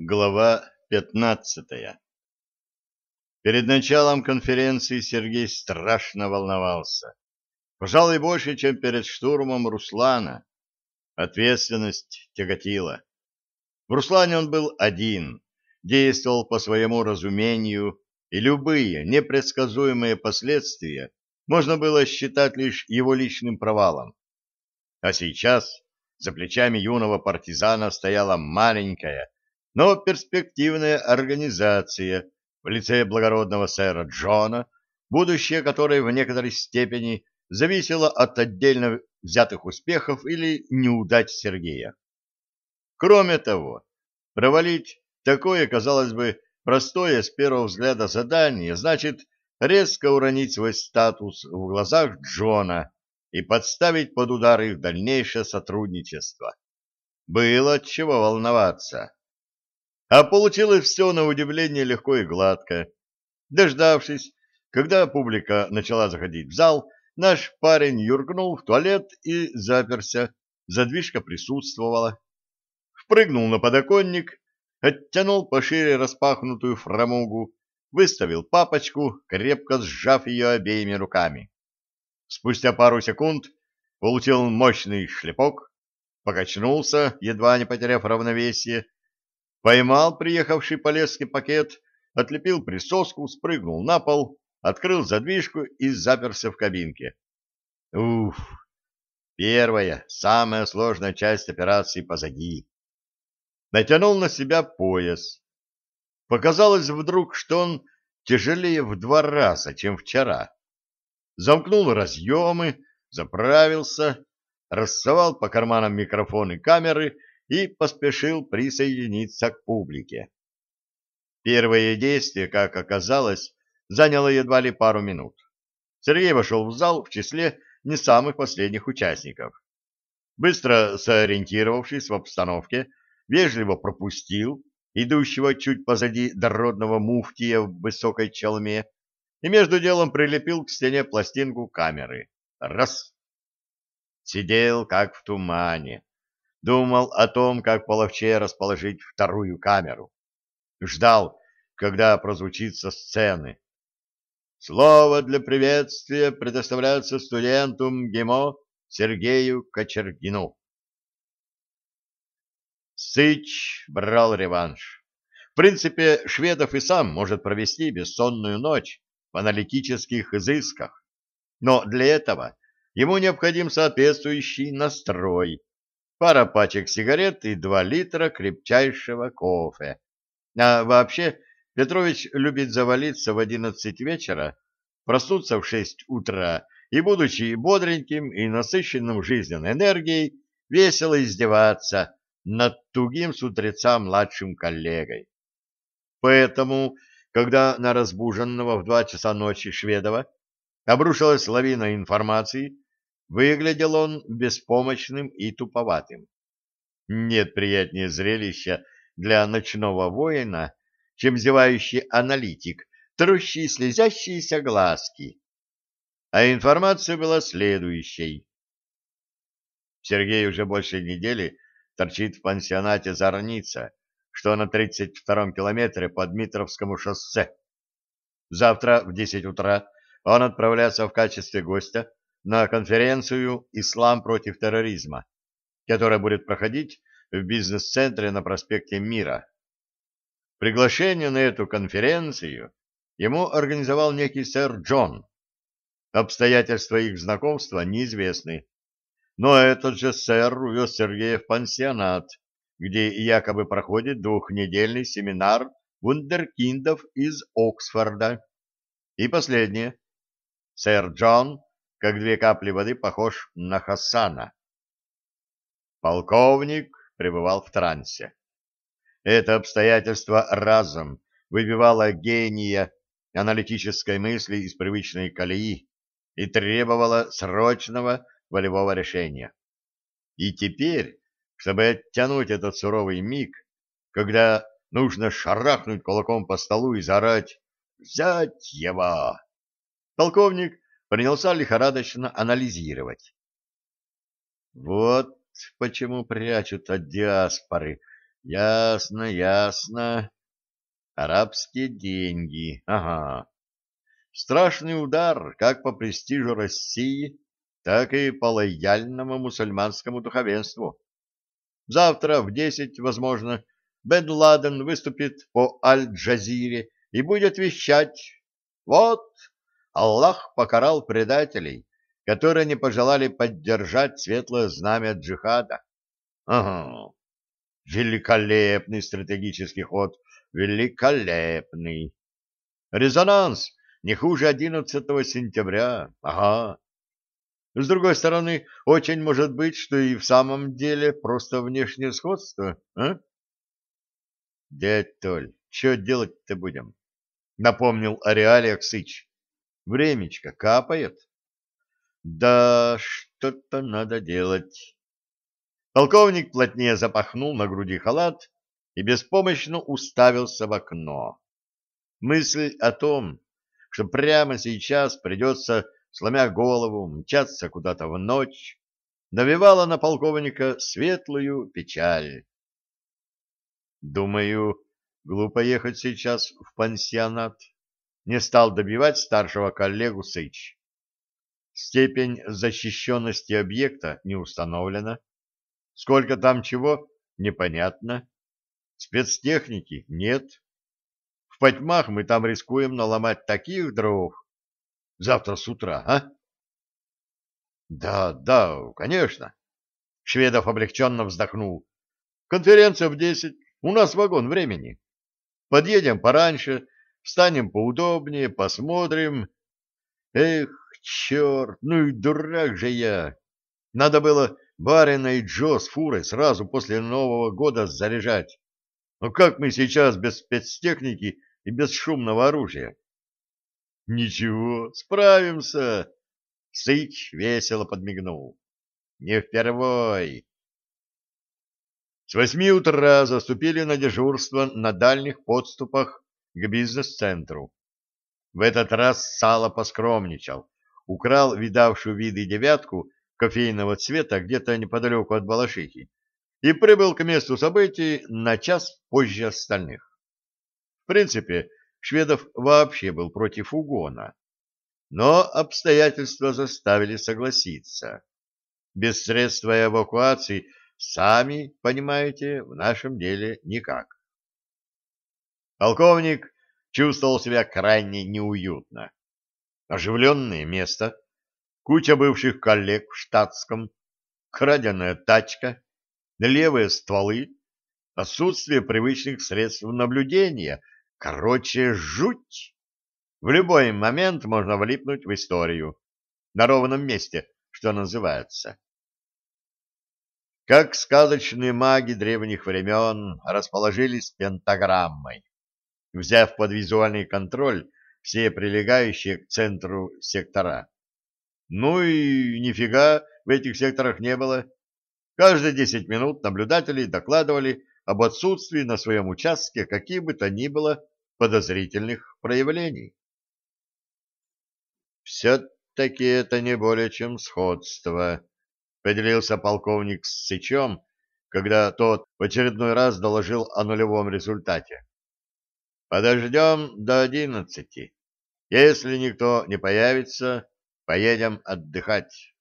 Глава пятнадцатая Перед началом конференции Сергей страшно волновался. Пожалуй, больше, чем перед штурмом Руслана. Ответственность тяготила. В Руслане он был один, действовал по своему разумению, и любые непредсказуемые последствия можно было считать лишь его личным провалом. А сейчас за плечами юного партизана стояла маленькая, но перспективная организация в лице благородного сэра Джона, будущее которой в некоторой степени зависело от отдельно взятых успехов или неудач Сергея. Кроме того, провалить такое, казалось бы, простое с первого взгляда задание, значит резко уронить свой статус в глазах Джона и подставить под удар их дальнейшее сотрудничество. Было чего волноваться. А получилось все на удивление легко и гладко. Дождавшись, когда публика начала заходить в зал, наш парень юркнул в туалет и заперся. Задвижка присутствовала. Впрыгнул на подоконник, оттянул пошире распахнутую фрамугу, выставил папочку, крепко сжав ее обеими руками. Спустя пару секунд получил мощный шлепок, покачнулся, едва не потеряв равновесие, Поймал приехавший по леске пакет, отлепил присоску, спрыгнул на пол, открыл задвижку и заперся в кабинке. Уф! Первая, самая сложная часть операции позади. Натянул на себя пояс. Показалось вдруг, что он тяжелее в два раза, чем вчера. Замкнул разъемы, заправился, рассовал по карманам микрофон и камеры и поспешил присоединиться к публике. Первое действие, как оказалось, заняло едва ли пару минут. Сергей вошел в зал в числе не самых последних участников. Быстро сориентировавшись в обстановке, вежливо пропустил идущего чуть позади дородного муфтия в высокой челме и между делом прилепил к стене пластинку камеры. Раз! Сидел, как в тумане, Думал о том, как половче расположить вторую камеру. Ждал, когда прозвучит сцены. Слово для приветствия предоставляется студенту МГИМО Сергею Кочергину. Сыч брал реванш. В принципе, Шведов и сам может провести бессонную ночь в аналитических изысках. Но для этого ему необходим соответствующий настрой, пара пачек сигарет и два литра крепчайшего кофе. А вообще, Петрович любит завалиться в одиннадцать вечера, проснуться в шесть утра и, будучи бодреньким и насыщенным жизненной энергией, весело издеваться над тугим с утреца младшим коллегой. Поэтому, когда на разбуженного в два часа ночи Шведова обрушилась лавина информации, Выглядел он беспомощным и туповатым. Нет приятнее зрелища для ночного воина, чем зевающий аналитик, трущий слезящиеся глазки. А информация была следующей. Сергей уже больше недели торчит в пансионате Зарница, что на 32-м километре по Дмитровскому шоссе. Завтра в 10 утра он отправляется в качестве гостя на конференцию «Ислам против терроризма», которая будет проходить в бизнес-центре на проспекте Мира. Приглашение на эту конференцию ему организовал некий сэр Джон. Обстоятельства их знакомства неизвестны. Но этот же сэр увез Сергея в пансионат, где якобы проходит двухнедельный семинар вундеркиндов из Оксфорда. И последнее. Сэр Джон как две капли воды похож на Хасана. Полковник пребывал в трансе. Это обстоятельство разом выбивало гения аналитической мысли из привычной колеи и требовало срочного волевого решения. И теперь, чтобы оттянуть этот суровый миг, когда нужно шарахнуть кулаком по столу и заорать «Взять его!», полковник принялся лихорадочно анализировать. Вот почему прячут от диаспоры Ясно, ясно. Арабские деньги. Ага. Страшный удар как по престижу России, так и по лояльному мусульманскому духовенству. Завтра в десять, возможно, Бен Ладен выступит по Аль-Джазире и будет вещать. Вот, Аллах покарал предателей, которые не пожелали поддержать светлое знамя джихада. Ага, великолепный стратегический ход, великолепный. Резонанс не хуже 11 сентября, ага. С другой стороны, очень может быть, что и в самом деле просто внешнее сходство, а? Дядь Толь, что делать-то будем? Напомнил Ареалия Ксыч. Времечко капает. Да, что-то надо делать. Полковник плотнее запахнул на груди халат и беспомощно уставился в окно. Мысль о том, что прямо сейчас придется, сломя голову, мчаться куда-то в ночь, навевала на полковника светлую печаль. Думаю, глупо ехать сейчас в пансионат. Не стал добивать старшего коллегу Сыч. Степень защищенности объекта не установлена. Сколько там чего, непонятно. Спецтехники нет. В потьмах мы там рискуем наломать таких дров. Завтра с утра, а? Да, да, конечно. Шведов облегченно вздохнул. Конференция в десять. У нас вагон времени. Подъедем пораньше, встанем поудобнее, посмотрим. Эх, черт, ну и дурак же я. Надо было барина и Джо с фурой сразу после Нового года заряжать. Но как мы сейчас без спецтехники и без шумного оружия? Ничего, справимся. Сыч весело подмигнул. Не впервой. С восьми утра заступили на дежурство на дальних подступах к бизнес-центру. В этот раз Сало поскромничал, украл видавшую виды девятку кофейного цвета где-то неподалеку от Балашихи и прибыл к месту событий на час позже остальных. В принципе, Шведов вообще был против угона, но обстоятельства заставили согласиться. Без средства эвакуации Сами понимаете, в нашем деле никак. Полковник чувствовал себя крайне неуютно. Оживленное место, куча бывших коллег в штатском, краденая тачка, левые стволы, отсутствие привычных средств наблюдения. Короче, жуть! В любой момент можно влипнуть в историю. На ровном месте, что называется как сказочные маги древних времен расположились пентаграммой, взяв под визуальный контроль все прилегающие к центру сектора. Ну и нифига в этих секторах не было. Каждые десять минут наблюдатели докладывали об отсутствии на своем участке каких бы то ни было подозрительных проявлений. Все-таки это не более чем сходство, поделился полковник с Сычом, когда тот в очередной раз доложил о нулевом результате. Подождем до одиннадцати. Если никто не появится, поедем отдыхать.